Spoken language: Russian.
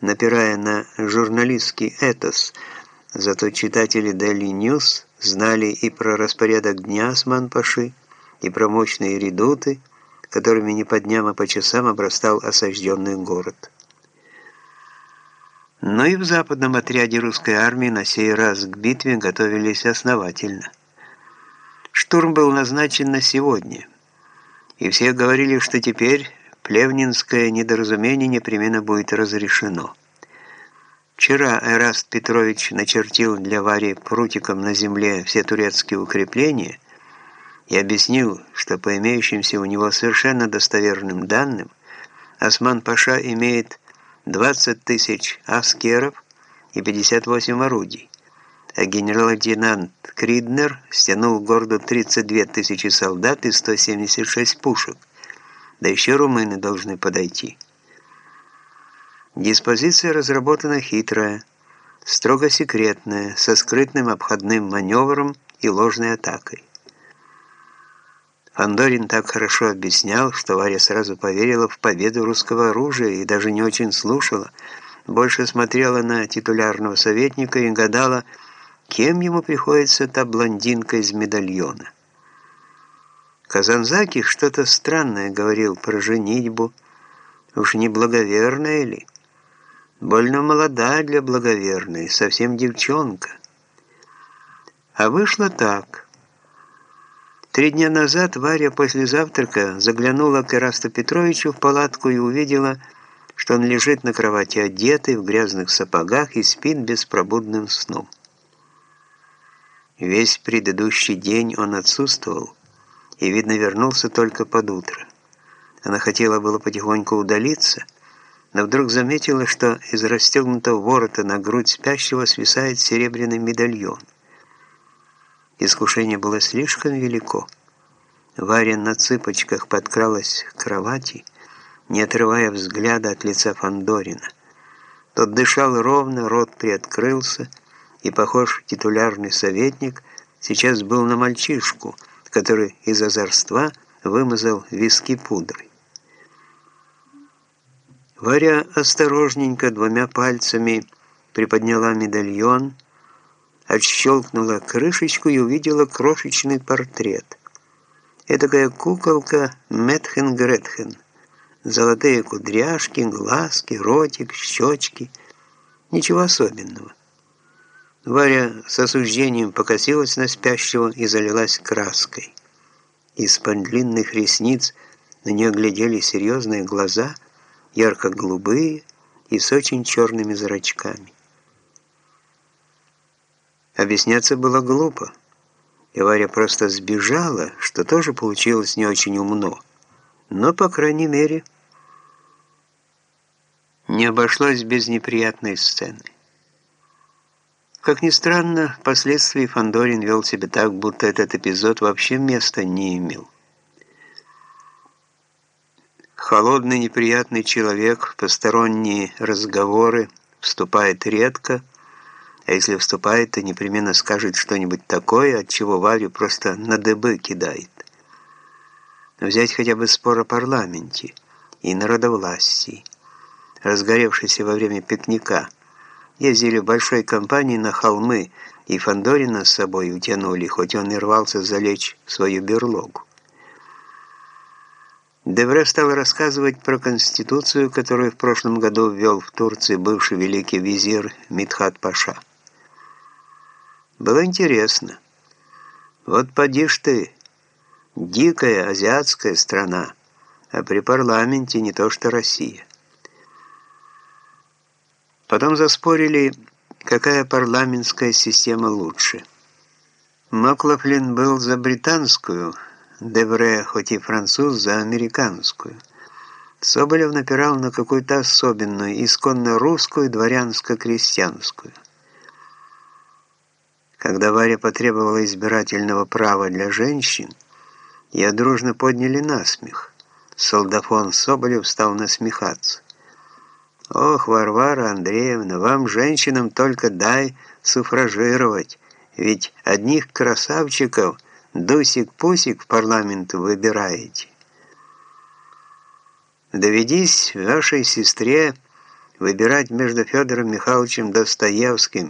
напирая на журналистский этос. Зато читатели Daily News знали и про распорядок дня Осман-Паши, и про мощные редуты, которыми не по дням, а по часам обрастал осажденный город. Но и в западном отряде русской армии на сей раз к битве готовились основательно. Штурм был назначен на сегодня, и все говорили, что теперь плевнинское недоразумение непременно будет разрешено. Вчера Эраст Петрович начертил для Вари прутиком на земле все турецкие укрепления и объяснил, что по имеющимся у него совершенно достоверным данным Осман-Паша имеет 20 тысяч аскеров и 58 орудий, а генерал-лейтенант Криднер стянул городу 32 тысячи солдат и 176 пушек, да еще румыны должны подойти. Диспозиция разработана хитрая, строго секретная, со скрытным обходным маневром и ложной атакой. Фандорин так хорошо объяснял, что Варя сразу поверила в победу русского оружия и даже не очень слушала, больше смотрела на титулярного советника и гадала, кем ему приходится та блондинка из медальона. Казанзаки что-то странное говорил про женитьбу, уж не благоверная ли? Больно молода для благоверной, совсем девчонка. А вышло так – Три дня назад Варя после завтрака заглянула к Ирасту Петровичу в палатку и увидела, что он лежит на кровати одетый, в грязных сапогах и спит беспробудным сном. Весь предыдущий день он отсутствовал и, видно, вернулся только под утро. Она хотела было потихоньку удалиться, но вдруг заметила, что из расстегнутого ворота на грудь спящего свисает серебряный медальон – Искушение было слишком велико. Варя на цыпочках подкралась к кровати, не отрывая взгляда от лица Фандорина. Тот дышал ровно, рот приоткрылся, и, похож, титулярный советник сейчас был на мальчишку, который из озорства вымазал виски пудрой. Варя осторожненько двумя пальцами приподняла медальон, отщелкнула крышечку и увидела крошечный портрет. Эдакая куколка Метхен Гретхен. Золотые кудряшки, глазки, ротик, щечки. Ничего особенного. Варя с осуждением покосилась на спящего и залилась краской. Из-под длинных ресниц на нее глядели серьезные глаза, ярко-голубые и с очень черными зрачками. Объясняться было глупо. И Варя просто сбежала, что тоже получилось не очень умно. Но, по крайней мере, не обошлось без неприятной сцены. Как ни странно, впоследствии Фандорин вел себя так, будто этот эпизод вообще места не имел. Холодный, неприятный человек посторонние разговоры вступает редко, а если вступает, то непременно скажет что-нибудь такое, от чего Варю просто на дыбы кидает. Взять хотя бы спор о парламенте и народовластии, разгоревшийся во время пикника. Ездили в большой компании на холмы, и Фандорина с собой утянули, хоть он и рвался залечь в свою берлогу. Девре стал рассказывать про конституцию, которую в прошлом году ввел в Турции бывший великий визир Митхат Паша. Было интересно. Вот поди ж ты, дикая азиатская страна, а при парламенте не то что Россия. Потом заспорили, какая парламентская система лучше. Маклафлин был за британскую, Девре, хоть и француз, за американскую. Соболев напирал на какую-то особенную, исконно русскую, дворянско-крестьянскую. Когда Варя потребовала избирательного права для женщин, я дружно подняли насмех. Солдафон Соболев стал насмехаться. «Ох, Варвара Андреевна, вам, женщинам, только дай суфражировать, ведь одних красавчиков Дусик-Пусик в парламент выбираете. Доведись вашей сестре Выбирать между Федором Михайловичем Достоевским